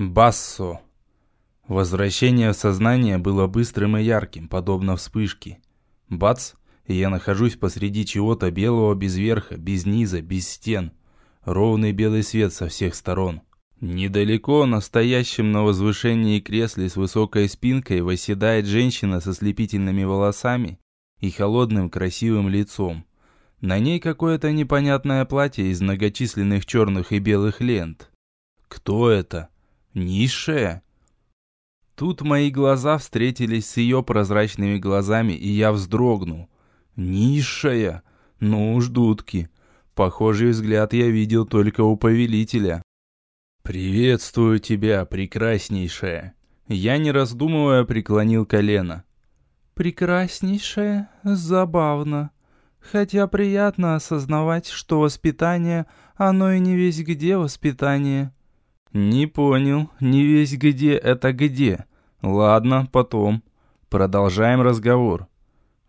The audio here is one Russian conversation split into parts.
Бассо. Возвращение в сознание было быстрым и ярким, подобно вспышке. Бац, и я нахожусь посреди чего-то белого без верха, без низа, без стен. Ровный белый свет со всех сторон. Недалеко, настоящем на возвышении кресле с высокой спинкой, восседает женщина со слепительными волосами и холодным красивым лицом. На ней какое-то непонятное платье из многочисленных черных и белых лент. Кто это? Низшая? Тут мои глаза встретились с ее прозрачными глазами, и я вздрогнул. Низшая? Ну уж дудки. Похожий взгляд я видел только у повелителя. «Приветствую тебя, прекраснейшая!» Я, не раздумывая, преклонил колено. «Прекраснейшая? Забавно. Хотя приятно осознавать, что воспитание, оно и не весь где воспитание». «Не понял, не весь где это где. Ладно, потом. Продолжаем разговор.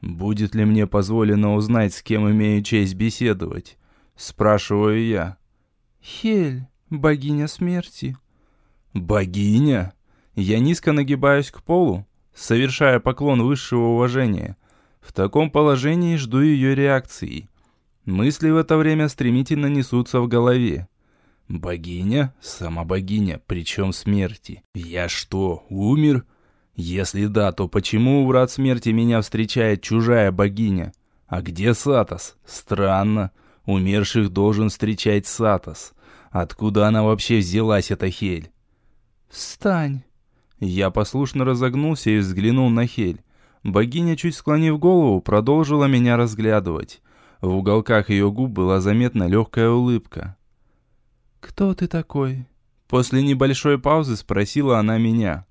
Будет ли мне позволено узнать, с кем имею честь беседовать?» Спрашиваю я. «Хель, богиня смерти». «Богиня?» Я низко нагибаюсь к полу, совершая поклон высшего уважения. В таком положении жду ее реакции. Мысли в это время стремительно несутся в голове. Богиня? Сама богиня, причем смерти. Я что, умер? Если да, то почему у врат смерти меня встречает чужая богиня? А где Сатос? Странно. Умерших должен встречать Сатос. Откуда она вообще взялась, эта Хель? «Встань!» Я послушно разогнулся и взглянул на Хель. Богиня, чуть склонив голову, продолжила меня разглядывать. В уголках ее губ была заметна легкая улыбка. «Кто ты такой?» После небольшой паузы спросила она меня.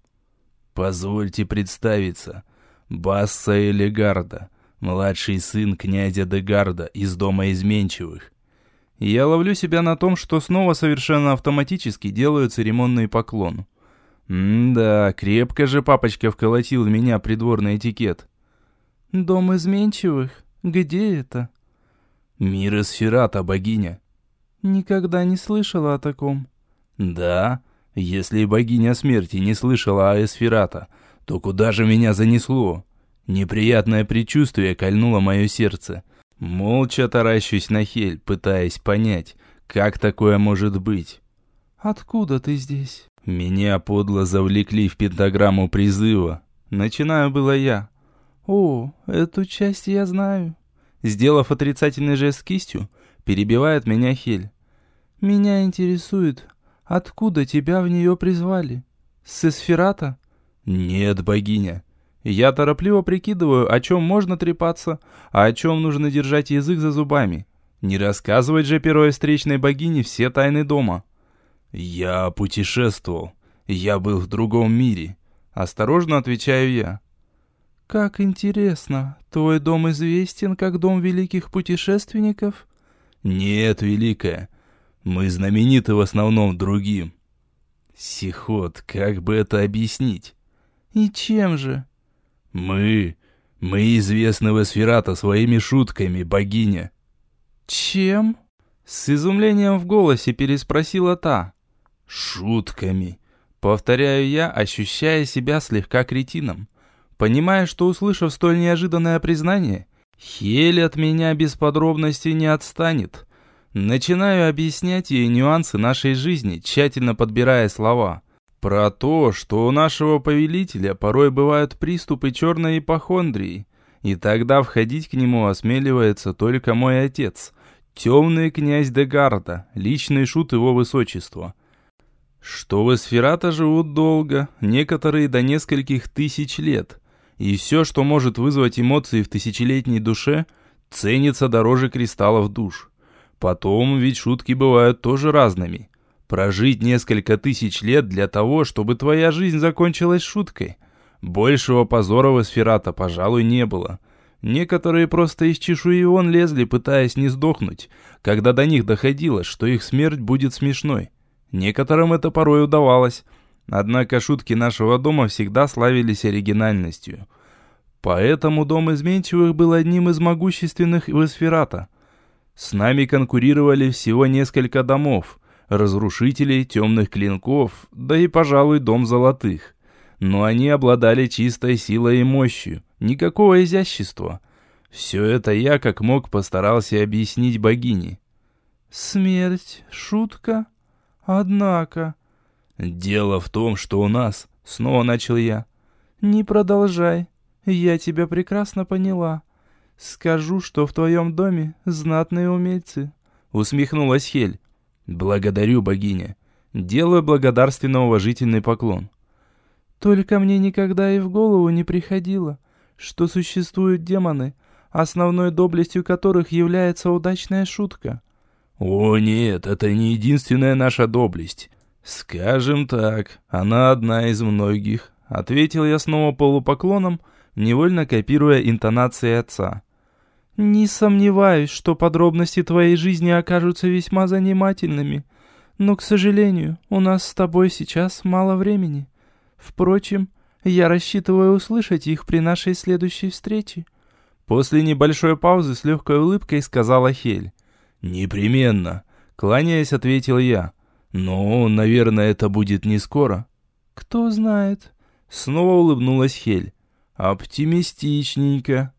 «Позвольте представиться. Басса Элегарда, младший сын князя Дегарда из Дома Изменчивых». Я ловлю себя на том, что снова совершенно автоматически делаю церемонный поклон. М-да, крепко же папочка вколотил в меня придворный этикет. «Дом изменчивых? Где это?» «Мир Эсферата, богиня». «Никогда не слышала о таком». «Да, если богиня смерти не слышала о Эсферата, то куда же меня занесло?» Неприятное предчувствие кольнуло мое сердце. Молча таращусь на Хель, пытаясь понять, как такое может быть. «Откуда ты здесь?» Меня подло завлекли в пентаграмму призыва. Начинаю было я. «О, эту часть я знаю». Сделав отрицательный жест кистью, перебивает меня Хель. «Меня интересует, откуда тебя в нее призвали? С Эсферата?» «Нет, богиня». Я торопливо прикидываю, о чем можно трепаться, а о чем нужно держать язык за зубами. Не рассказывать же первой встречной богине все тайны дома. «Я путешествовал. Я был в другом мире», — осторожно отвечаю я. «Как интересно. Твой дом известен как дом великих путешественников?» «Нет, великая. Мы знамениты в основном другим». «Сихот, как бы это объяснить?» «И чем же?» «Мы... мы известны в Эсферата своими шутками, богиня». «Чем?» С изумлением в голосе переспросила та. «Шутками», — повторяю я, ощущая себя слегка кретином. Понимая, что, услышав столь неожиданное признание, Хель от меня без подробностей не отстанет. Начинаю объяснять ей нюансы нашей жизни, тщательно подбирая слова. Про то, что у нашего повелителя порой бывают приступы черной ипохондрии, и тогда входить к нему осмеливается только мой отец, темный князь Дегарда, личный шут его высочества. Что в Эсферата живут долго, некоторые до нескольких тысяч лет, и все, что может вызвать эмоции в тысячелетней душе, ценится дороже кристаллов душ. Потом ведь шутки бывают тоже разными. Прожить несколько тысяч лет для того, чтобы твоя жизнь закончилась шуткой. Большего позора в Эсферата, пожалуй, не было. Некоторые просто из чешуи вон лезли, пытаясь не сдохнуть, когда до них доходило, что их смерть будет смешной. Некоторым это порой удавалось. Однако шутки нашего дома всегда славились оригинальностью. Поэтому дом изменчивых был одним из могущественных в Эсферата. С нами конкурировали всего несколько домов, разрушителей темных клинков, да и, пожалуй, дом золотых. Но они обладали чистой силой и мощью, никакого изящества. Все это я как мог постарался объяснить богине. «Смерть — шутка? Однако...» «Дело в том, что у нас...» — снова начал я. «Не продолжай. Я тебя прекрасно поняла. Скажу, что в твоем доме знатные умельцы». Усмехнулась Хель. «Благодарю, богиня. Делаю благодарственно уважительный поклон». «Только мне никогда и в голову не приходило, что существуют демоны, основной доблестью которых является удачная шутка». «О нет, это не единственная наша доблесть. Скажем так, она одна из многих», — ответил я снова полупоклоном, невольно копируя интонации отца. «Не сомневаюсь, что подробности твоей жизни окажутся весьма занимательными, но, к сожалению, у нас с тобой сейчас мало времени. Впрочем, я рассчитываю услышать их при нашей следующей встрече». После небольшой паузы с легкой улыбкой сказала Хель. «Непременно», — кланяясь, ответил я. «Но, наверное, это будет не скоро». «Кто знает». Снова улыбнулась Хель. «Оптимистичненько».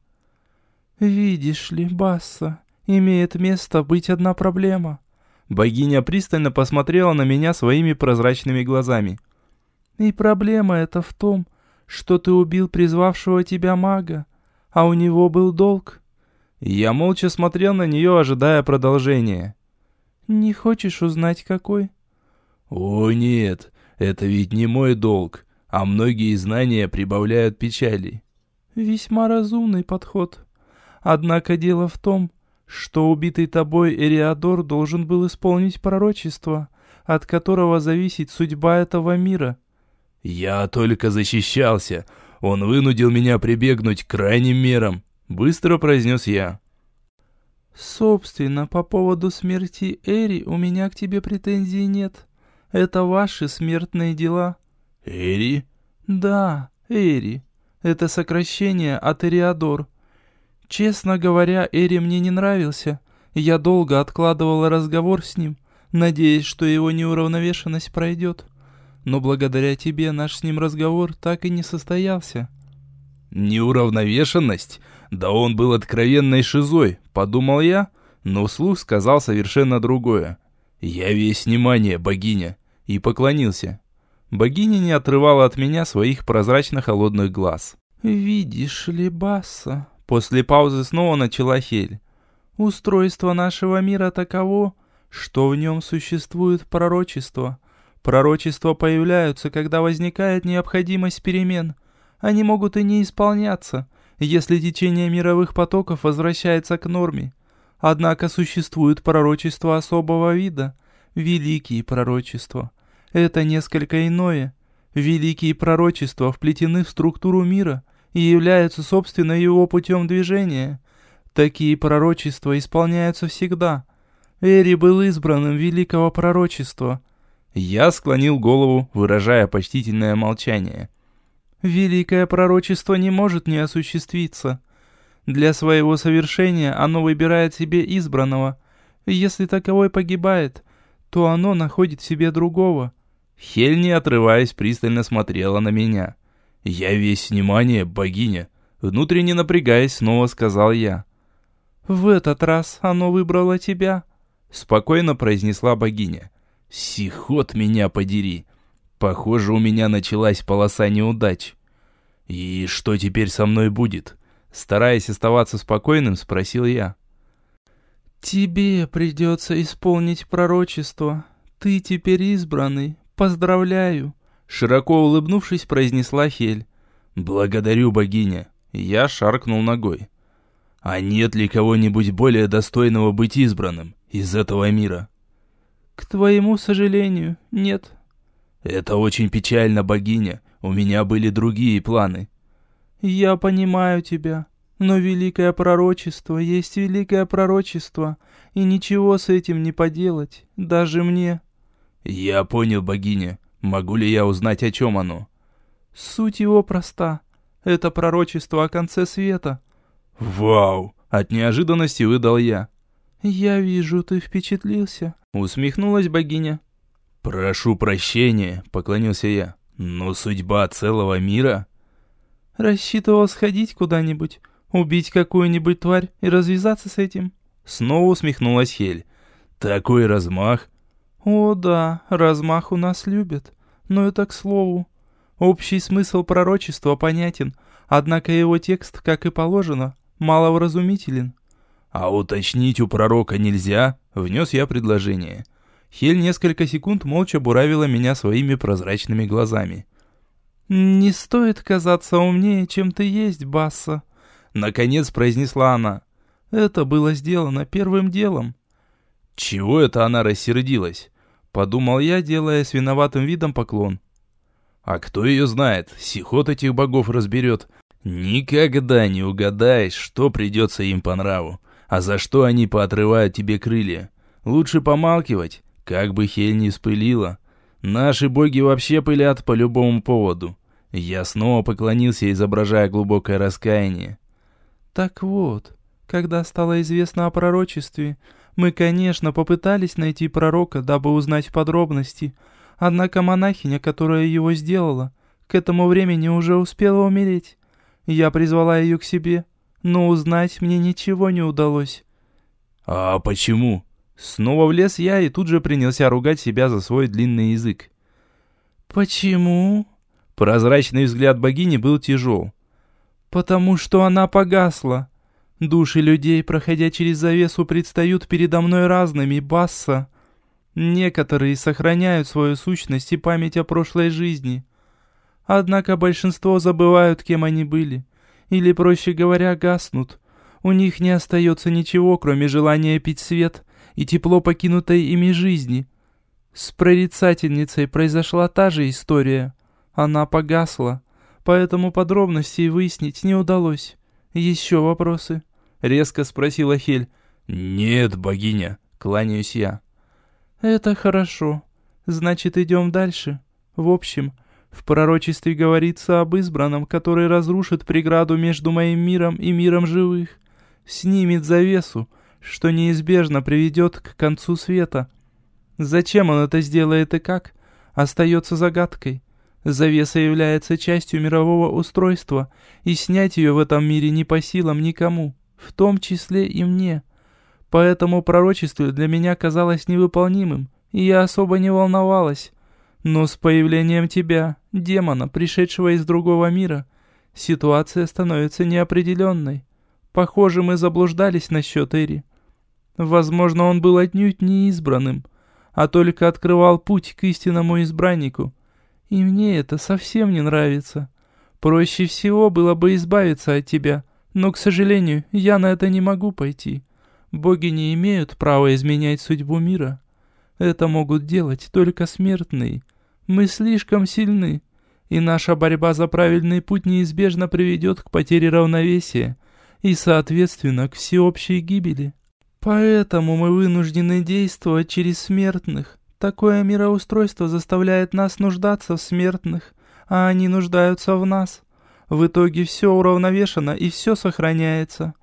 «Видишь ли, Басса, имеет место быть одна проблема». Богиня пристально посмотрела на меня своими прозрачными глазами. «И проблема эта в том, что ты убил призвавшего тебя мага, а у него был долг. Я молча смотрел на нее, ожидая продолжения. «Не хочешь узнать, какой?» «О, нет, это ведь не мой долг, а многие знания прибавляют печали». «Весьма разумный подход. Однако дело в том, что убитый тобой Эриадор должен был исполнить пророчество, от которого зависит судьба этого мира». «Я только защищался. Он вынудил меня прибегнуть к крайним мерам. Быстро произнес я. «Собственно, по поводу смерти Эри у меня к тебе претензий нет. Это ваши смертные дела». «Эри?» «Да, Эри. Это сокращение от Эриадор. Честно говоря, Эри мне не нравился. Я долго откладывала разговор с ним, надеясь, что его неуравновешенность пройдет. Но благодаря тебе наш с ним разговор так и не состоялся». «Неуравновешенность? Да он был откровенной шизой, подумал я, но вслух сказал совершенно другое. Я весь внимание, богиня, и поклонился. Богиня не отрывала от меня своих прозрачно-холодных глаз. «Видишь ли, Басса?» После паузы снова начала Хель. «Устройство нашего мира таково, что в нем существует пророчество. Пророчества появляются, когда возникает необходимость перемен. Они могут и не исполняться, если течение мировых потоков возвращается к норме. Однако существует пророчество особого вида, великие пророчества. Это несколько иное. Великие пророчества вплетены в структуру мира и являются, собственно, его путем движения. Такие пророчества исполняются всегда. Эри был избранным великого пророчества. Я склонил голову, выражая почтительное молчание. Великое пророчество не может не осуществиться. Для своего совершения оно выбирает себе избранного. Если таковой погибает, то оно находит себе другого. Хель, не отрываясь, пристально смотрела на меня. «Я весь внимание, богиня!» Внутренне напрягаясь, снова сказал я. «В этот раз оно выбрало тебя», — спокойно произнесла богиня. «Сихот меня подери!» Похоже, у меня началась полоса неудач. «И что теперь со мной будет?» Стараясь оставаться спокойным, спросил я. «Тебе придется исполнить пророчество. Ты теперь избранный. Поздравляю!» Широко улыбнувшись, произнесла Хель. «Благодарю, богиня!» Я шаркнул ногой. «А нет ли кого-нибудь более достойного быть избранным из этого мира?» «К твоему сожалению, нет», «Это очень печально, богиня. У меня были другие планы». «Я понимаю тебя, но великое пророчество есть великое пророчество, и ничего с этим не поделать, даже мне». «Я понял, богиня. Могу ли я узнать, о чем оно?» «Суть его проста. Это пророчество о конце света». «Вау!» — от неожиданности выдал я. «Я вижу, ты впечатлился», — усмехнулась богиня. «Прошу прощения», — поклонился я. «Но судьба целого мира...» «Рассчитывал сходить куда-нибудь, убить какую-нибудь тварь и развязаться с этим?» Снова усмехнулась Хель. «Такой размах!» «О да, размах у нас любят. Но это к слову. Общий смысл пророчества понятен, однако его текст, как и положено, маловразумителен». «А уточнить у пророка нельзя?» — внес я предложение. Хель несколько секунд молча буравила меня своими прозрачными глазами. «Не стоит казаться умнее, чем ты есть, Басса», — наконец произнесла она. «Это было сделано первым делом». «Чего это она рассердилась?» — подумал я, делая с виноватым видом поклон. «А кто ее знает? Сихот этих богов разберет. Никогда не угадаешь, что придется им по нраву, а за что они поотрывают тебе крылья. Лучше помалкивать, как бы Хель не спылила. Наши боги вообще пылят по любому поводу. Я снова поклонился, изображая глубокое раскаяние. «Так вот, когда стало известно о пророчестве, мы, конечно, попытались найти пророка, дабы узнать подробности, однако монахиня, которая его сделала, к этому времени уже успела умереть. Я призвала ее к себе, но узнать мне ничего не удалось». «А почему?» Снова влез я и тут же принялся ругать себя за свой длинный язык. «Почему?» Прозрачный взгляд богини был тяжел. «Потому что она погасла. Души людей, проходя через завесу, предстают передо мной разными, Басса. Некоторые сохраняют свою сущность и память о прошлой жизни. Однако большинство забывают, кем они были. Или, проще говоря, гаснут. У них не остается ничего, кроме желания пить свет и тепло покинутой ими жизни. С прорицательницей произошла та же история. Она погасла, поэтому подробностей выяснить не удалось. Еще вопросы?» — резко спросила Хель. «Нет, богиня», — кланяюсь я. «Это хорошо. Значит, идем дальше. В общем, в пророчестве говорится об избранном, который разрушит преграду между моим миром и миром живых, снимет завесу, что неизбежно приведет к концу света. Зачем он это сделает и как, остается загадкой. Завеса является частью мирового устройства, и снять ее в этом мире не по силам никому, в том числе и мне. Поэтому пророчество для меня казалось невыполнимым, и я особо не волновалась. Но с появлением тебя, демона, пришедшего из другого мира, ситуация становится неопределенной. Похоже, мы заблуждались насчет Эри. Возможно, он был отнюдь не избранным, а только открывал путь к истинному избраннику. И мне это совсем не нравится. Проще всего было бы избавиться от тебя, но, к сожалению, я на это не могу пойти. Боги не имеют права изменять судьбу мира. Это могут делать только смертные. Мы слишком сильны, и наша борьба за правильный путь неизбежно приведет к потере равновесия и, соответственно, к всеобщей гибели. Поэтому мы вынуждены действовать через смертных. Такое мироустройство заставляет нас нуждаться в смертных, а они нуждаются в нас. В итоге все уравновешено и все сохраняется.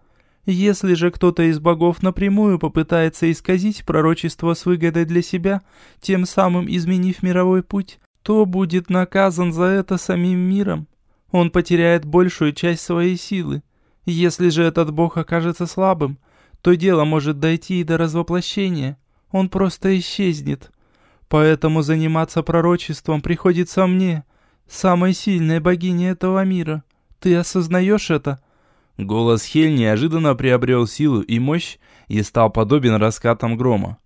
Если же кто-то из богов напрямую попытается исказить пророчество с выгодой для себя, тем самым изменив мировой путь, то будет наказан за это самим миром. Он потеряет большую часть своей силы. Если же этот бог окажется слабым, то дело может дойти и до развоплощения. Он просто исчезнет. Поэтому заниматься пророчеством приходится мне, самой сильной богине этого мира. Ты осознаешь это?» Голос Хель неожиданно приобрел силу и мощь и стал подобен раскатам грома.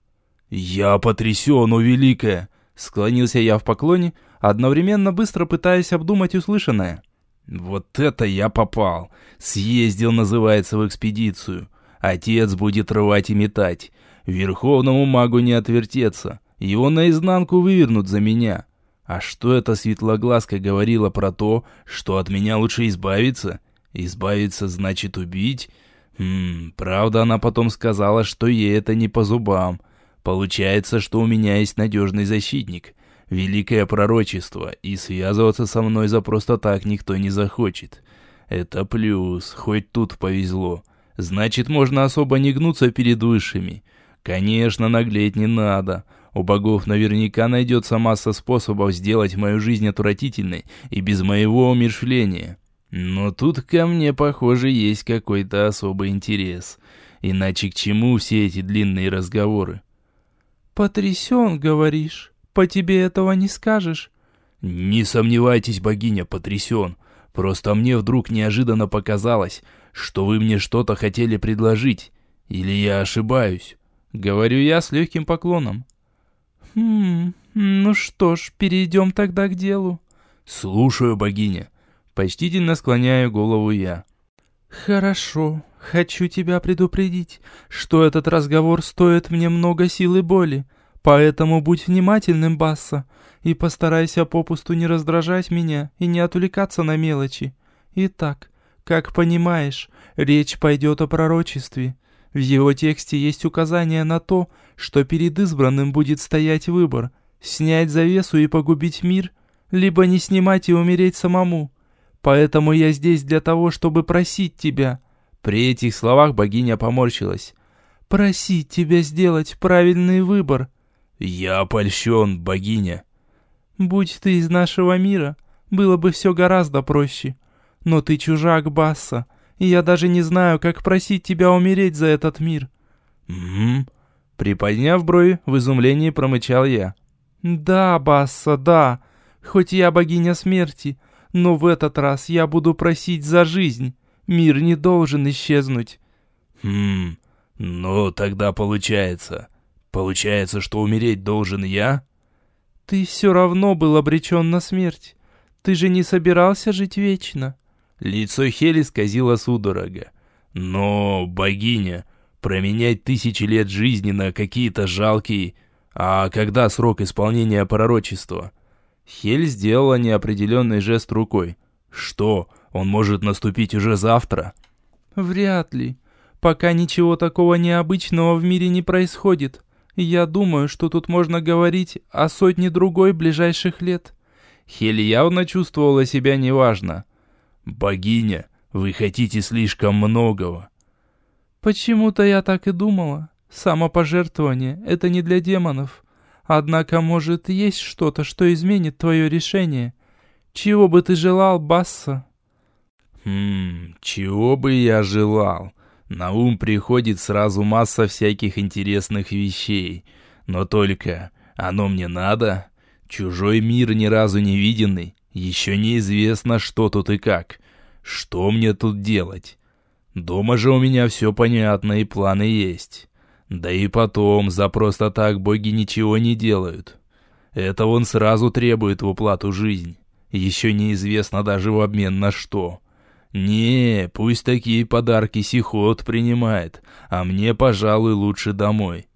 «Я потрясен, о великая!» Склонился я в поклоне, одновременно быстро пытаясь обдумать услышанное. «Вот это я попал! Съездил, называется, в экспедицию. Отец будет рвать и метать. Верховному магу не отвертеться. Его наизнанку вывернут за меня. А что эта светлоглазка говорила про то, что от меня лучше избавиться? Избавиться значит убить? Хм, правда, она потом сказала, что ей это не по зубам. Получается, что у меня есть надежный защитник. Великое пророчество, и связываться со мной за просто так никто не захочет. Это плюс, хоть тут повезло. Значит, можно особо не гнуться перед высшими. Конечно, наглеть не надо. У богов наверняка найдется масса способов сделать мою жизнь отвратительной и без моего умершления. Но тут ко мне, похоже, есть какой-то особый интерес. Иначе к чему все эти длинные разговоры? «Потрясен, говоришь? По тебе этого не скажешь?» «Не сомневайтесь, богиня, потрясен. Просто мне вдруг неожиданно показалось, что вы мне что-то хотели предложить. Или я ошибаюсь?» Говорю я с легким поклоном. «Хм, ну что ж, перейдем тогда к делу». «Слушаю, богиня». Почтительно склоняю голову я. «Хорошо. Хочу тебя предупредить, что этот разговор стоит мне много сил и боли. Поэтому будь внимательным, Басса, и постарайся попусту не раздражать меня и не отвлекаться на мелочи. Итак, как понимаешь, речь пойдет о пророчестве. В его тексте есть указание на то, что перед избранным будет стоять выбор – снять завесу и погубить мир, либо не снимать и умереть самому. Поэтому я здесь для того, чтобы просить тебя». При этих словах богиня поморщилась. «Просить тебя сделать правильный выбор». «Я польщен, богиня». «Будь ты из нашего мира, было бы все гораздо проще. Но ты чужак Басса, и я даже не знаю, как просить тебя умереть за этот мир». «Угу». Приподняв брови, в изумлении промычал я. «Да, Басса, да. Хоть я богиня смерти, но в этот раз я буду просить за жизнь. Мир не должен исчезнуть». «Хм, ну тогда получается. Получается, что умереть должен я?» «Ты все равно был обречен на смерть. Ты же не собирался жить вечно». Лицо Хели сказило судорога. «Но, богиня, променять тысячи лет жизни на какие-то жалкие... А когда срок исполнения пророчества?» Хель сделала неопределенный жест рукой. «Что, он может наступить уже завтра?» «Вряд ли. Пока ничего такого необычного в мире не происходит. Я думаю, что тут можно говорить о сотне другой ближайших лет». Хель явно чувствовала себя неважно. «Богиня, вы хотите слишком многого». «Почему-то я так и думала. Самопожертвование — это не для демонов. Однако, может, есть что-то, что изменит твое решение. Чего бы ты желал, Басса?» «Хм, чего бы я желал?» На ум приходит сразу масса всяких интересных вещей. Но только оно мне надо? Чужой мир ни разу не виденный. Еще неизвестно, что тут и как. Что мне тут делать? Дома же у меня все понятно и планы есть. Да и потом, за просто так боги ничего не делают. Это он сразу требует в уплату жизнь. Еще неизвестно даже в обмен на что. Не, пусть такие подарки Сихот принимает, а мне, пожалуй, лучше домой.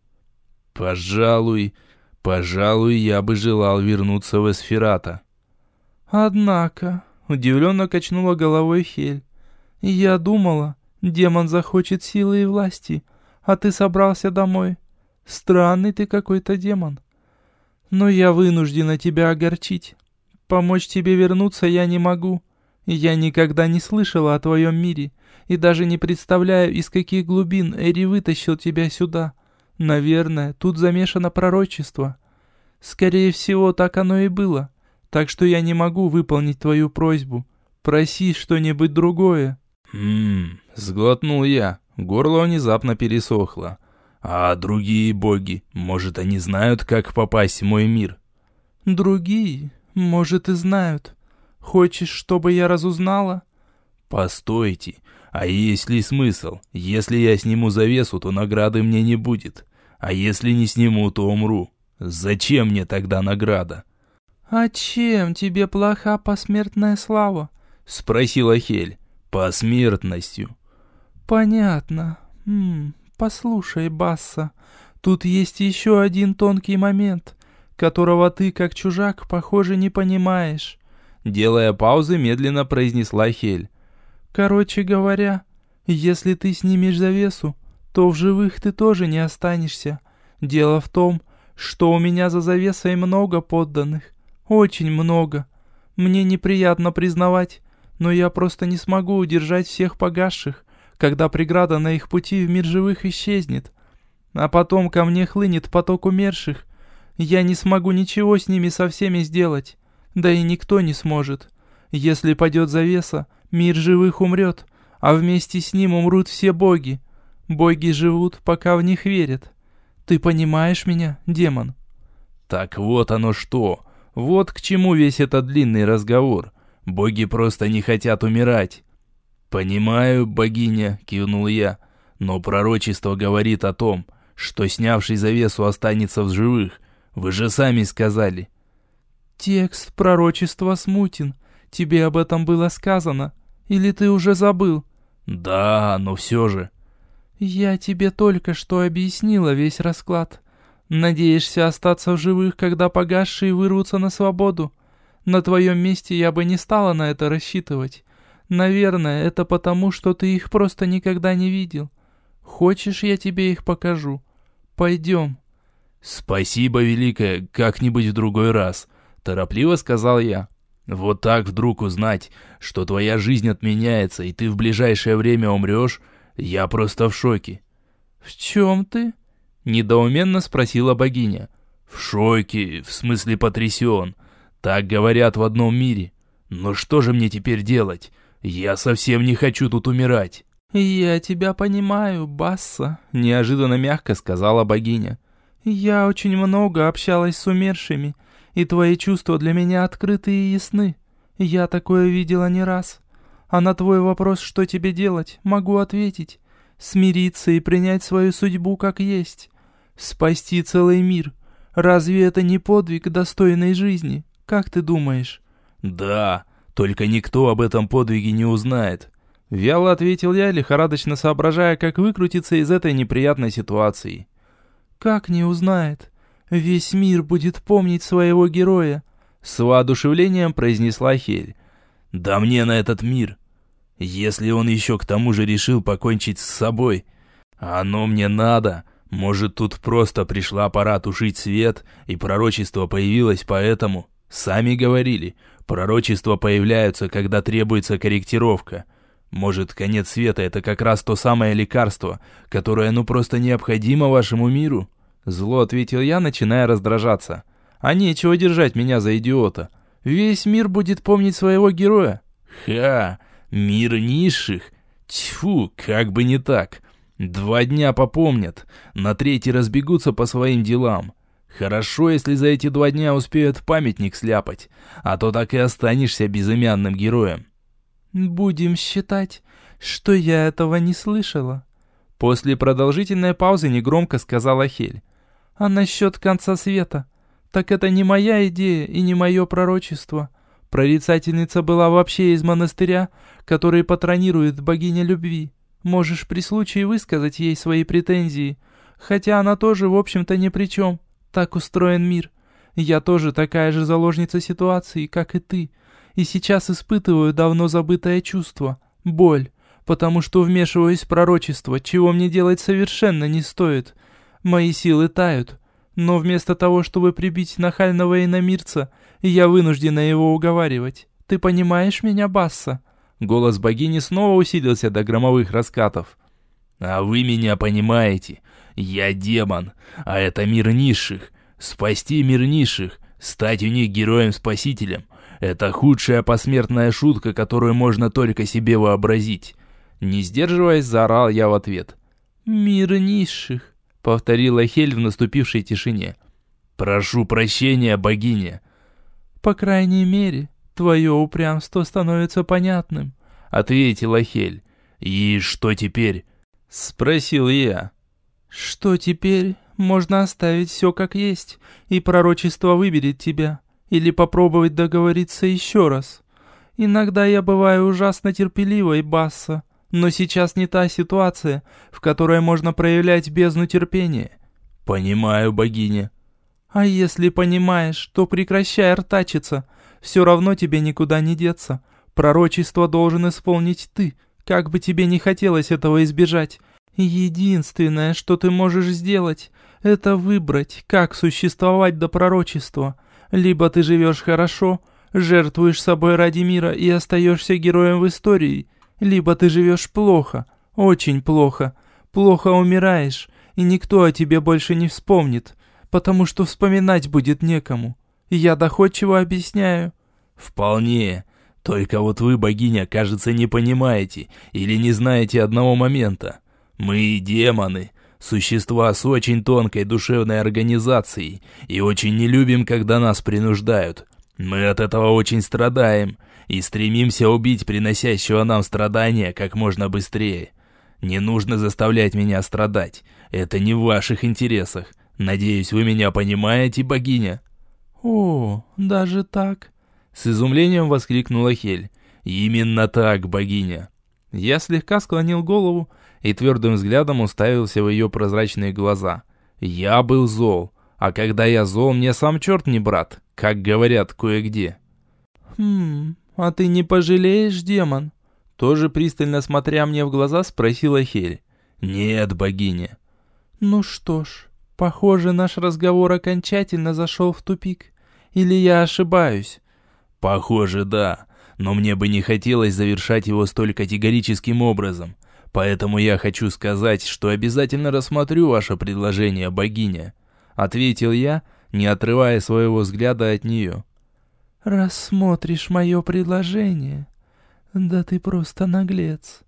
Пожалуй, пожалуй, я бы желал вернуться в Эсферата. «Однако», — удивленно качнула головой Хель, — «я думала, демон захочет силы и власти, а ты собрался домой. Странный ты какой-то демон. Но я вынуждена тебя огорчить. Помочь тебе вернуться я не могу. Я никогда не слышала о твоем мире и даже не представляю, из каких глубин Эри вытащил тебя сюда. Наверное, тут замешано пророчество. Скорее всего, так оно и было» так что я не могу выполнить твою просьбу. Проси что-нибудь другое». «Хм...» — сглотнул я. Горло внезапно пересохло. «А другие боги, может, они знают, как попасть в мой мир?» «Другие? Может, и знают. Хочешь, чтобы я разузнала?» «Постойте, а есть ли смысл? Если я сниму завесу, то награды мне не будет. А если не сниму, то умру. Зачем мне тогда награда?» «А чем тебе плоха посмертная слава?» — спросила Хель. «Посмертностью». «Понятно. М -м, послушай, Басса, тут есть еще один тонкий момент, которого ты, как чужак, похоже, не понимаешь». Делая паузы, медленно произнесла Хель. «Короче говоря, если ты снимешь завесу, то в живых ты тоже не останешься. Дело в том, что у меня за завесой много подданных, очень много. Мне неприятно признавать, но я просто не смогу удержать всех погасших, когда преграда на их пути в мир живых исчезнет. А потом ко мне хлынет поток умерших. Я не смогу ничего с ними со всеми сделать. Да и никто не сможет. Если падет завеса, мир живых умрет, а вместе с ним умрут все боги. Боги живут, пока в них верят. Ты понимаешь меня, демон?» «Так вот оно что. Вот к чему весь этот длинный разговор. Боги просто не хотят умирать». «Понимаю, богиня», — кивнул я, — «но пророчество говорит о том, что снявший завесу останется в живых. Вы же сами сказали». «Текст пророчества смутен. Тебе об этом было сказано. Или ты уже забыл?» «Да, но все же...» «Я тебе только что объяснила весь расклад. Надеешься остаться в живых, когда погасшие вырвутся на свободу? На твоем месте я бы не стала на это рассчитывать. Наверное, это потому, что ты их просто никогда не видел. Хочешь, я тебе их покажу? Пойдем». «Спасибо, Великая, как-нибудь в другой раз», — торопливо сказал я. «Вот так вдруг узнать, что твоя жизнь отменяется, и ты в ближайшее время умрешь, я просто в шоке». «В чем ты?» — недоуменно спросила богиня. «В шоке, в смысле потрясен. Так говорят в одном мире. Но что же мне теперь делать? Я совсем не хочу тут умирать». «Я тебя понимаю, Басса», — неожиданно мягко сказала богиня. «Я очень много общалась с умершими, и твои чувства для меня открыты и ясны. Я такое видела не раз. А на твой вопрос, что тебе делать, могу ответить. Смириться и принять свою судьбу как есть. Спасти целый мир. Разве это не подвиг достойной жизни? Как ты думаешь?» «Да, только никто об этом подвиге не узнает». Вяло ответил я, лихорадочно соображая, как выкрутиться из этой неприятной ситуации. «Как не узнает? Весь мир будет помнить своего героя!» С воодушевлением произнесла Хель. «Да мне на этот мир! Если он еще к тому же решил покончить с собой, оно мне надо!» Может, тут просто пришла пора тушить свет, и пророчество появилось поэтому? Сами говорили, пророчества появляются, когда требуется корректировка. Может, конец света — это как раз то самое лекарство, которое ну просто необходимо вашему миру?» Зло ответил я, начиная раздражаться. «А нечего держать меня за идиота. Весь мир будет помнить своего героя». «Ха! Мир низших? Тьфу, как бы не так. Два дня попомнят, на третий разбегутся по своим делам. Хорошо, если за эти два дня успеют памятник сляпать, а то так и останешься безымянным героем». «Будем считать, что я этого не слышала». После продолжительной паузы негромко сказала Хель. «А насчет конца света? Так это не моя идея и не мое пророчество. Прорицательница была вообще из монастыря, который патронирует богиня любви. Можешь при случае высказать ей свои претензии, хотя она тоже, в общем-то, ни при чем. Так устроен мир. Я тоже такая же заложница ситуации, как и ты» и сейчас испытываю давно забытое чувство – боль, потому что вмешиваюсь в пророчество, чего мне делать совершенно не стоит. Мои силы тают, но вместо того, чтобы прибить нахального иномирца, я вынуждена его уговаривать. Ты понимаешь меня, Басса?» Голос богини снова усилился до громовых раскатов. «А вы меня понимаете. Я демон, а это мир низших. Спасти мир низших, стать у них героем-спасителем – это худшая посмертная шутка, которую можно только себе вообразить. Не сдерживаясь, заорал я в ответ. «Мир низших», — повторила Хель в наступившей тишине. «Прошу прощения, богиня». «По крайней мере, твое упрямство становится понятным», — ответила Хель. «И что теперь?» — спросил я. «Что теперь? Можно оставить все как есть, и пророчество выберет тебя или попробовать договориться еще раз. Иногда я бываю ужасно терпеливой, Басса, но сейчас не та ситуация, в которой можно проявлять бездну терпения». «Понимаю, богиня». «А если понимаешь, то прекращай ртачиться. Все равно тебе никуда не деться. Пророчество должен исполнить ты, как бы тебе не хотелось этого избежать. Единственное, что ты можешь сделать, это выбрать, как существовать до пророчества». Либо ты живешь хорошо, жертвуешь собой ради мира и остаешься героем в истории, либо ты живешь плохо, очень плохо, плохо умираешь, и никто о тебе больше не вспомнит, потому что вспоминать будет некому. Я доходчиво объясняю». «Вполне. Только вот вы, богиня, кажется, не понимаете или не знаете одного момента. Мы демоны, существа с очень тонкой душевной организацией и очень не любим, когда нас принуждают. Мы от этого очень страдаем и стремимся убить приносящего нам страдания как можно быстрее. Не нужно заставлять меня страдать. Это не в ваших интересах. Надеюсь, вы меня понимаете, богиня?» «О, даже так?» С изумлением воскликнула Хель. «Именно так, богиня!» Я слегка склонил голову и твердым взглядом уставился в ее прозрачные глаза. Я был зол, а когда я зол, мне сам черт не брат, как говорят кое-где. «Хм, а ты не пожалеешь, демон?» Тоже пристально смотря мне в глаза, спросила Хель. «Нет, богиня». «Ну что ж, похоже, наш разговор окончательно зашел в тупик. Или я ошибаюсь?» Похоже, да. Но мне бы не хотелось завершать его столь категорическим образом. Поэтому я хочу сказать, что обязательно рассмотрю ваше предложение, богиня. Ответил я, не отрывая своего взгляда от нее. «Рассмотришь мое предложение? Да ты просто наглец!»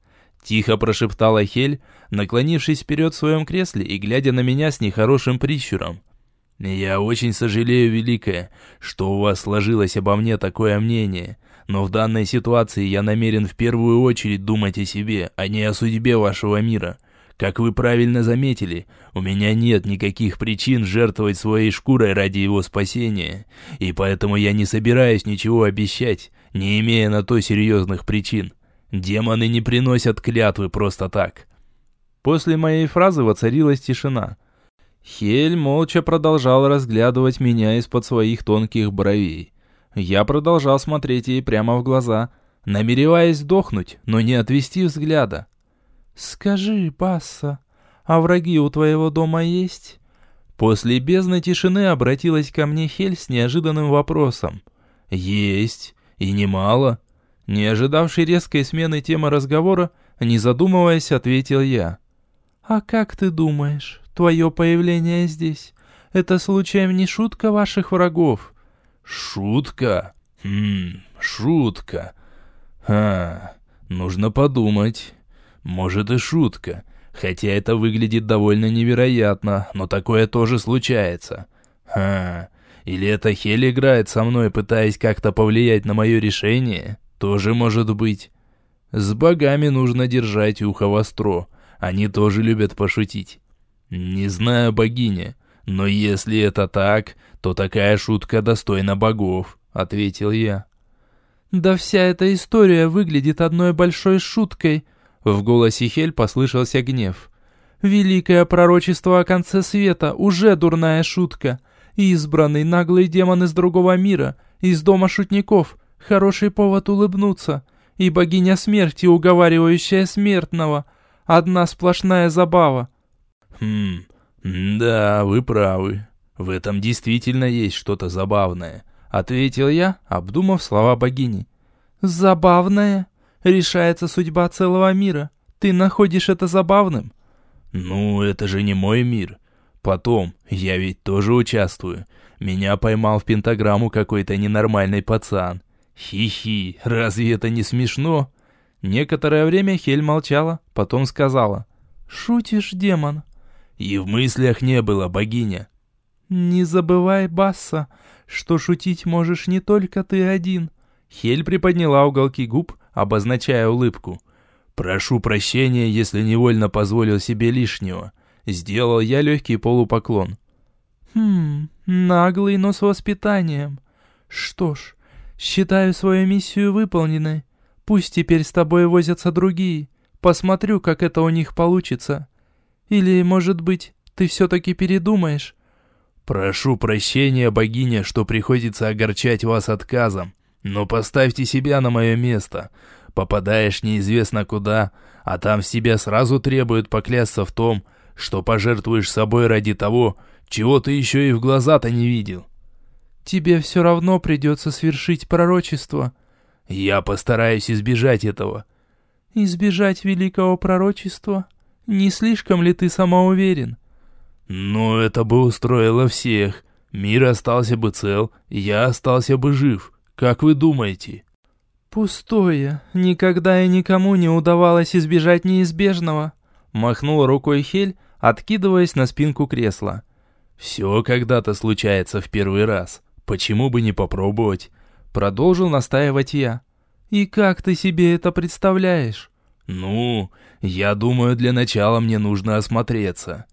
Тихо прошептала Хель, наклонившись вперед в своем кресле и глядя на меня с нехорошим прищуром. «Я очень сожалею, Великая, что у вас сложилось обо мне такое мнение, но в данной ситуации я намерен в первую очередь думать о себе, а не о судьбе вашего мира. Как вы правильно заметили, у меня нет никаких причин жертвовать своей шкурой ради его спасения, и поэтому я не собираюсь ничего обещать, не имея на то серьезных причин. Демоны не приносят клятвы просто так». После моей фразы воцарилась тишина – Хель молча продолжал разглядывать меня из-под своих тонких бровей. Я продолжал смотреть ей прямо в глаза, намереваясь сдохнуть, но не отвести взгляда. «Скажи, Пасса, а враги у твоего дома есть?» После бездны тишины обратилась ко мне Хель с неожиданным вопросом. «Есть, и немало». Не ожидавший резкой смены темы разговора, не задумываясь, ответил я. «А как ты думаешь, твое появление здесь. Это случаем не шутка ваших врагов?» «Шутка? Хм, шутка. А, нужно подумать. Может и шутка. Хотя это выглядит довольно невероятно, но такое тоже случается. Ха, или это Хель играет со мной, пытаясь как-то повлиять на мое решение? Тоже может быть. С богами нужно держать ухо востро. Они тоже любят пошутить. «Не знаю, богиня, но если это так, то такая шутка достойна богов», — ответил я. «Да вся эта история выглядит одной большой шуткой», — в голосе Хель послышался гнев. «Великое пророчество о конце света уже дурная шутка. Избранный наглый демон из другого мира, из дома шутников, хороший повод улыбнуться, и богиня смерти, уговаривающая смертного. Одна сплошная забава. «Хм, да, вы правы. В этом действительно есть что-то забавное», — ответил я, обдумав слова богини. «Забавное? Решается судьба целого мира. Ты находишь это забавным?» «Ну, это же не мой мир. Потом, я ведь тоже участвую. Меня поймал в пентаграмму какой-то ненормальный пацан. Хи-хи, разве это не смешно?» Некоторое время Хель молчала, потом сказала. «Шутишь, демон?» И в мыслях не было, богиня. «Не забывай, Басса, что шутить можешь не только ты один». Хель приподняла уголки губ, обозначая улыбку. «Прошу прощения, если невольно позволил себе лишнего». Сделал я легкий полупоклон. «Хм, наглый, но с воспитанием. Что ж, считаю свою миссию выполненной. Пусть теперь с тобой возятся другие. Посмотрю, как это у них получится. Или, может быть, ты все-таки передумаешь?» «Прошу прощения, богиня, что приходится огорчать вас отказом, но поставьте себя на мое место. Попадаешь неизвестно куда, а там с тебя сразу требуют поклясться в том, что пожертвуешь собой ради того, чего ты еще и в глаза-то не видел». «Тебе все равно придется свершить пророчество». «Я постараюсь избежать этого». «Избежать великого пророчества?» Не слишком ли ты самоуверен? «Но это бы устроило всех. Мир остался бы цел, я остался бы жив. Как вы думаете?» «Пустое. Никогда и никому не удавалось избежать неизбежного», — махнула рукой Хель, откидываясь на спинку кресла. «Все когда-то случается в первый раз. Почему бы не попробовать?» Продолжил настаивать я. «И как ты себе это представляешь?» «Ну, я думаю, для начала мне нужно осмотреться».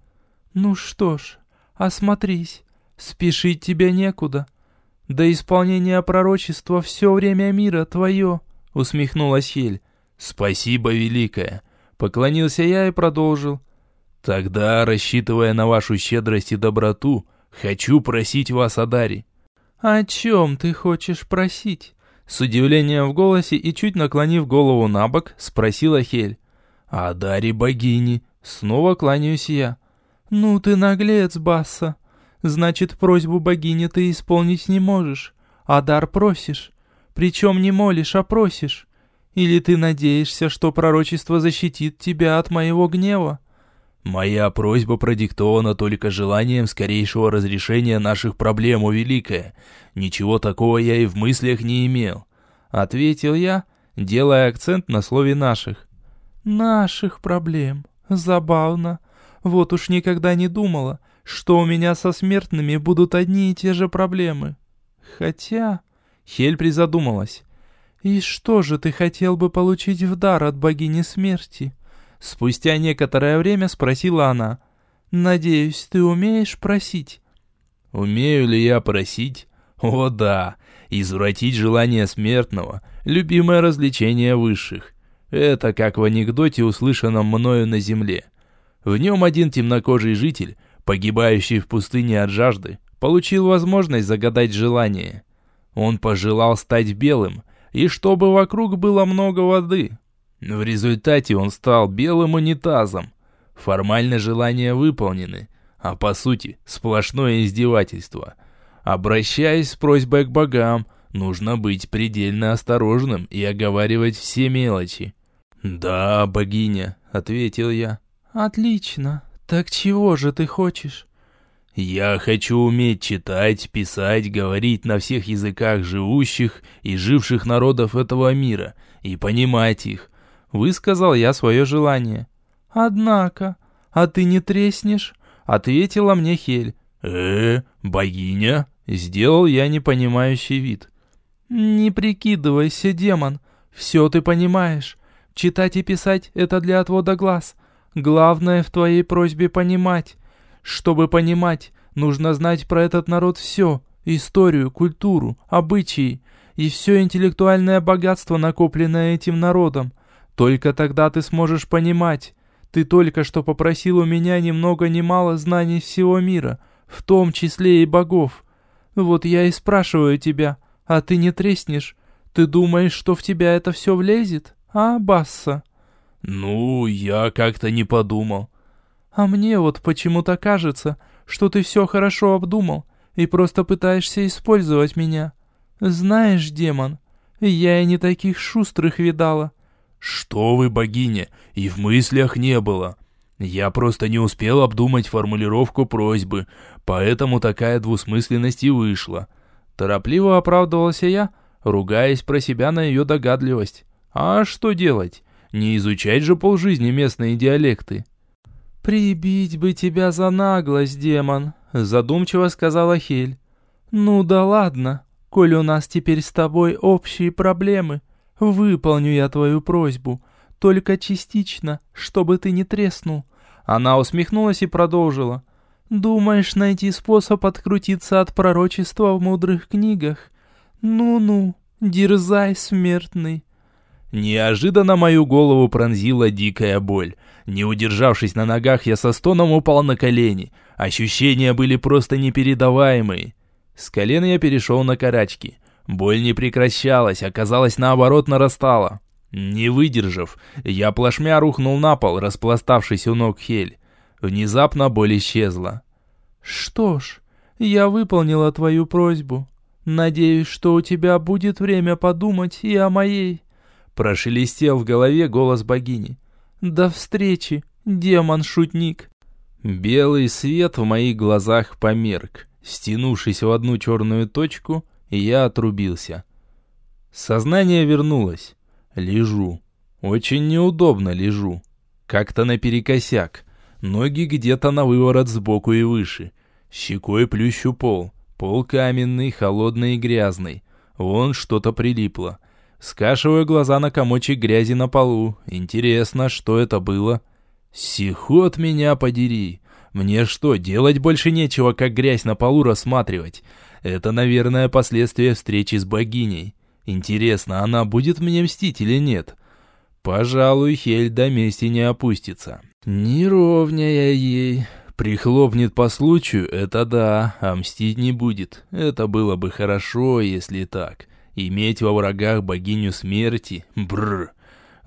«Ну что ж, осмотрись. Спешить тебе некуда. До исполнения пророчества все время мира твое», — усмехнулась Хель. «Спасибо, Великая», — поклонился я и продолжил. «Тогда, рассчитывая на вашу щедрость и доброту, хочу просить вас о даре». «О чем ты хочешь просить?» С удивлением в голосе и чуть наклонив голову на бок, спросила Хель. «О даре богини». Снова кланяюсь я. «Ну ты наглец, Басса. Значит, просьбу богини ты исполнить не можешь, а дар просишь. Причем не молишь, а просишь. Или ты надеешься, что пророчество защитит тебя от моего гнева?» «Моя просьба продиктована только желанием скорейшего разрешения наших проблем, о Великая. Ничего такого я и в мыслях не имел», — ответил я, делая акцент на слове «наших». «Наших проблем. Забавно. Вот уж никогда не думала, что у меня со смертными будут одни и те же проблемы. Хотя...» Хель призадумалась. «И что же ты хотел бы получить в дар от богини смерти?» Спустя некоторое время спросила она. «Надеюсь, ты умеешь просить?» «Умею ли я просить? О да, извратить желание смертного — любимое развлечение высших. Это как в анекдоте, услышанном мною на земле. В нем один темнокожий житель, погибающий в пустыне от жажды, получил возможность загадать желание. Он пожелал стать белым, и чтобы вокруг было много воды. В результате он стал белым унитазом. Формально желания выполнены, а по сути сплошное издевательство. Обращаясь с просьбой к богам, нужно быть предельно осторожным и оговаривать все мелочи. «Да, богиня», — ответил я. «Отлично. Так чего же ты хочешь?» «Я хочу уметь читать, писать, говорить на всех языках живущих и живших народов этого мира и понимать их, Высказал я свое желание. «Однако, а ты не треснешь?» Ответила мне Хель. «Э, богиня?» Сделал я непонимающий вид. «Не прикидывайся, демон. Все ты понимаешь. Читать и писать — это для отвода глаз. Главное в твоей просьбе понимать. Чтобы понимать, нужно знать про этот народ все. Историю, культуру, обычаи и все интеллектуальное богатство, накопленное этим народом. Только тогда ты сможешь понимать. Ты только что попросил у меня ни много ни мало знаний всего мира, в том числе и богов. Вот я и спрашиваю тебя, а ты не треснешь? Ты думаешь, что в тебя это все влезет, а, Басса?» «Ну, я как-то не подумал». «А мне вот почему-то кажется, что ты все хорошо обдумал и просто пытаешься использовать меня. Знаешь, демон, я и не таких шустрых видала. «Что вы, богиня, и в мыслях не было. Я просто не успел обдумать формулировку просьбы, поэтому такая двусмысленность и вышла». Торопливо оправдывался я, ругаясь про себя на ее догадливость. «А что делать? Не изучать же полжизни местные диалекты». «Прибить бы тебя за наглость, демон», — задумчиво сказала Хель. «Ну да ладно, коль у нас теперь с тобой общие проблемы». «Выполню я твою просьбу, только частично, чтобы ты не треснул». Она усмехнулась и продолжила. «Думаешь найти способ открутиться от пророчества в мудрых книгах? Ну-ну, дерзай, смертный». Неожиданно мою голову пронзила дикая боль. Не удержавшись на ногах, я со стоном упал на колени. Ощущения были просто непередаваемые. С колен я перешел на карачки. Боль не прекращалась, а казалось наоборот нарастала. Не выдержав, я плашмя рухнул на пол, распластавшись у ног Хель. Внезапно боль исчезла. «Что ж, я выполнила твою просьбу. Надеюсь, что у тебя будет время подумать и о моей». Прошелестел в голове голос богини. «До встречи, демон-шутник». Белый свет в моих глазах померк. Стянувшись в одну черную точку, я отрубился. Сознание вернулось. Лежу. Очень неудобно лежу. Как-то наперекосяк. Ноги где-то на выворот сбоку и выше. Щекой плющу пол. Пол каменный, холодный и грязный. Вон что-то прилипло. Скашиваю глаза на комочек грязи на полу. Интересно, что это было? Сихот меня подери. Мне что, делать больше нечего, как грязь на полу рассматривать? Это, наверное, последствия встречи с богиней. Интересно, она будет мне мстить или нет? Пожалуй, Хель до мести не опустится. Не ровня я ей. Прихлопнет по случаю, это да, а мстить не будет. Это было бы хорошо, если так. Иметь во врагах богиню смерти? Бррр.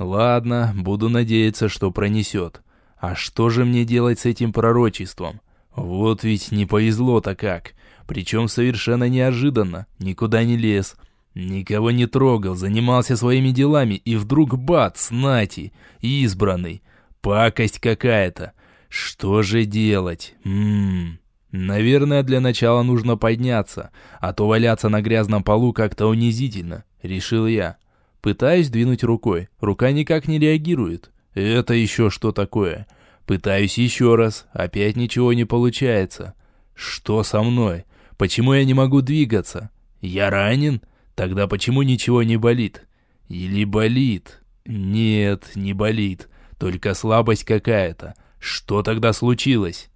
Ладно, буду надеяться, что пронесет. А что же мне делать с этим пророчеством? Вот ведь не повезло-то как. Причем совершенно неожиданно, никуда не лез. Никого не трогал, занимался своими делами, и вдруг бац, нати, избранный. Пакость какая-то. Что же делать? Ммм... Наверное, для начала нужно подняться, а то валяться на грязном полу как-то унизительно, решил я. Пытаюсь двинуть рукой, рука никак не реагирует. Это еще что такое? Пытаюсь еще раз, опять ничего не получается. Что со мной? Почему я не могу двигаться? Я ранен? Тогда почему ничего не болит? Или болит? Нет, не болит. Только слабость какая-то. Что тогда случилось?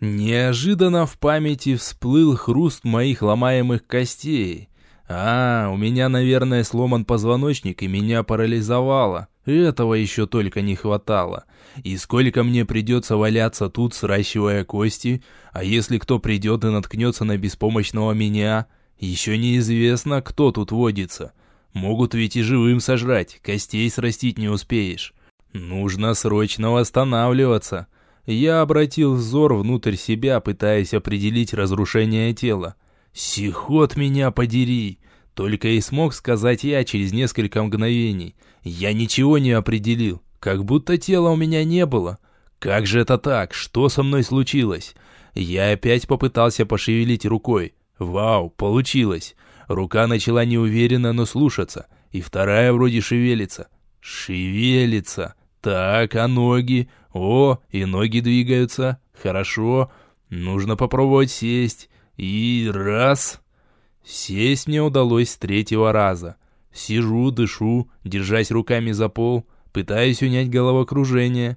Неожиданно в памяти всплыл хруст моих ломаемых костей. А, у меня, наверное, сломан позвоночник и меня парализовало. Этого еще только не хватало. И сколько мне придется валяться тут, сращивая кости, а если кто придет и наткнется на беспомощного меня... Еще неизвестно, кто тут водится. Могут ведь и живым сожрать, костей срастить не успеешь. Нужно срочно восстанавливаться. Я обратил взор внутрь себя, пытаясь определить разрушение тела. «Сихот меня подери!» Только и смог сказать я через несколько мгновений. Я ничего не определил, как будто тела у меня не было. Как же это так? Что со мной случилось? Я опять попытался пошевелить рукой. Вау, получилось. Рука начала неуверенно, но слушаться. И вторая вроде шевелится. Шевелится. Так, а ноги? О, и ноги двигаются. Хорошо. Нужно попробовать сесть. И раз. Сесть мне удалось с третьего раза. Сижу, дышу, держась руками за пол, пытаюсь унять головокружение.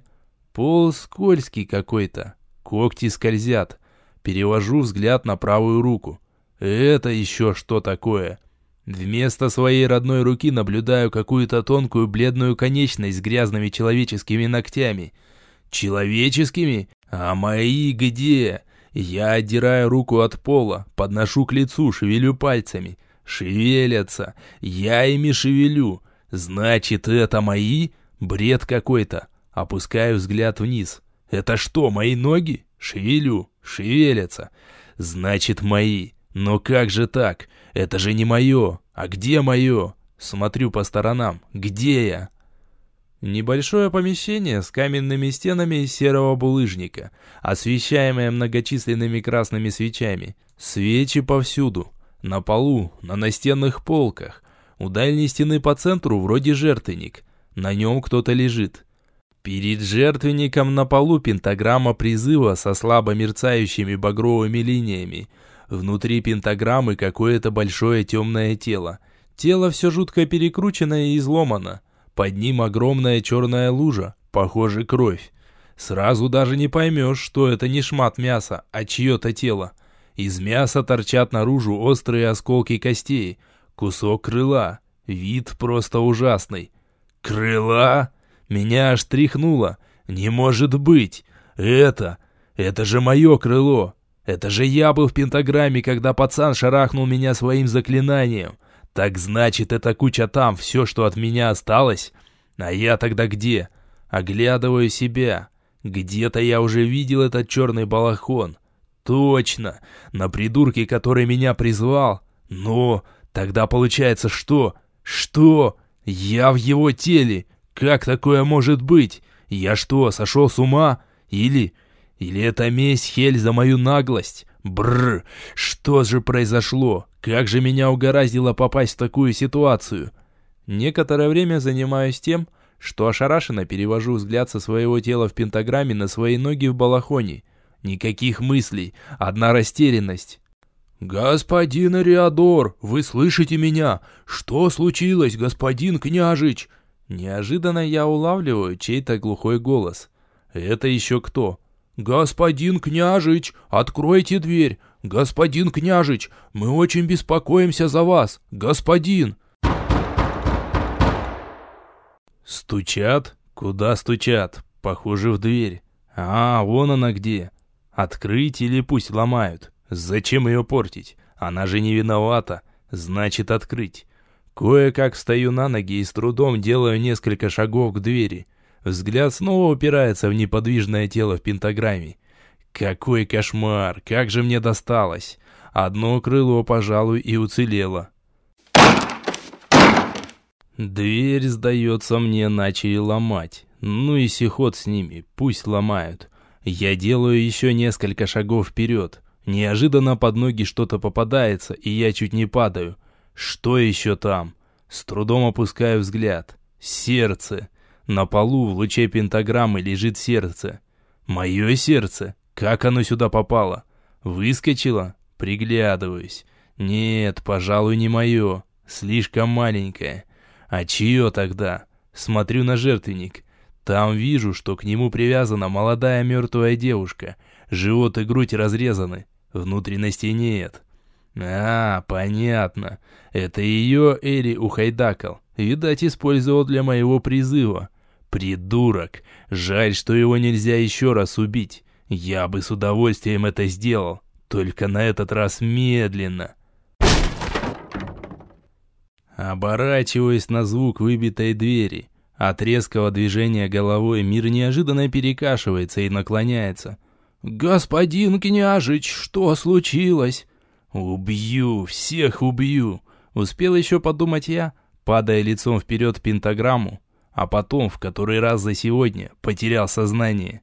Пол скользкий какой-то. Когти скользят. Перевожу взгляд на правую руку. Это еще что такое? Вместо своей родной руки наблюдаю какую-то тонкую бледную конечность с грязными человеческими ногтями. Человеческими? А мои где? Я отдираю руку от пола, подношу к лицу, шевелю пальцами. Шевелятся. Я ими шевелю. Значит, это мои? Бред какой-то. Опускаю взгляд вниз. Это что, мои ноги? Шевелю. Шевелятся. Значит, мои. Но как же так? Это же не мое. А где мое? Смотрю по сторонам. Где я? Небольшое помещение с каменными стенами из серого булыжника, освещаемое многочисленными красными свечами. Свечи повсюду. На полу, на настенных полках. У дальней стены по центру вроде жертвенник. На нем кто-то лежит. Перед жертвенником на полу пентаграмма призыва со слабо мерцающими багровыми линиями – Внутри пентаграммы какое-то большое темное тело. Тело все жутко перекручено и изломано. Под ним огромная черная лужа, похоже, кровь. Сразу даже не поймешь, что это не шмат мяса, а чье-то тело. Из мяса торчат наружу острые осколки костей. Кусок крыла. Вид просто ужасный. «Крыла?» Меня аж тряхнуло. «Не может быть! Это... Это же мое крыло! Это же я был в пентаграмме, когда пацан шарахнул меня своим заклинанием. Так значит, эта куча там, все, что от меня осталось? А я тогда где? Оглядываю себя. Где-то я уже видел этот черный балахон. Точно, на придурке, который меня призвал. Но тогда получается что? Что? Я в его теле? Как такое может быть? Я что, сошел с ума? Или... Или это месть Хель за мою наглость? Бррр, что же произошло? Как же меня угораздило попасть в такую ситуацию? Некоторое время занимаюсь тем, что ошарашенно перевожу взгляд со своего тела в пентаграмме на свои ноги в балахоне. Никаких мыслей, одна растерянность. «Господин Ариадор, вы слышите меня? Что случилось, господин княжич?» Неожиданно я улавливаю чей-то глухой голос. «Это еще кто?» «Господин княжич, откройте дверь! Господин княжич, мы очень беспокоимся за вас! Господин!» Стучат? Куда стучат? Похоже, в дверь. А, вон она где. Открыть или пусть ломают? Зачем ее портить? Она же не виновата. Значит, открыть. Кое-как встаю на ноги и с трудом делаю несколько шагов к двери. Взгляд снова упирается в неподвижное тело в пентаграмме. Какой кошмар! Как же мне досталось! Одно крыло, пожалуй, и уцелело. Дверь, сдается мне, начали ломать. Ну и сихот с ними, пусть ломают. Я делаю еще несколько шагов вперед. Неожиданно под ноги что-то попадается, и я чуть не падаю. Что еще там? С трудом опускаю взгляд. Сердце. На полу в луче пентаграммы лежит сердце. Мое сердце? Как оно сюда попало? Выскочило? Приглядываюсь. Нет, пожалуй, не мое. Слишком маленькое. А чье тогда? Смотрю на жертвенник. Там вижу, что к нему привязана молодая мертвая девушка. Живот и грудь разрезаны. Внутренности нет. А, понятно. Это ее Эри ухайдакал. Видать, использовал для моего призыва. Придурок. Жаль, что его нельзя еще раз убить. Я бы с удовольствием это сделал. Только на этот раз медленно. Оборачиваясь на звук выбитой двери. От резкого движения головой мир неожиданно перекашивается и наклоняется. «Господин княжич, что случилось?» «Убью, всех убью!» Успел еще подумать я, падая лицом вперед пентаграмму, а потом, в который раз за сегодня, потерял сознание.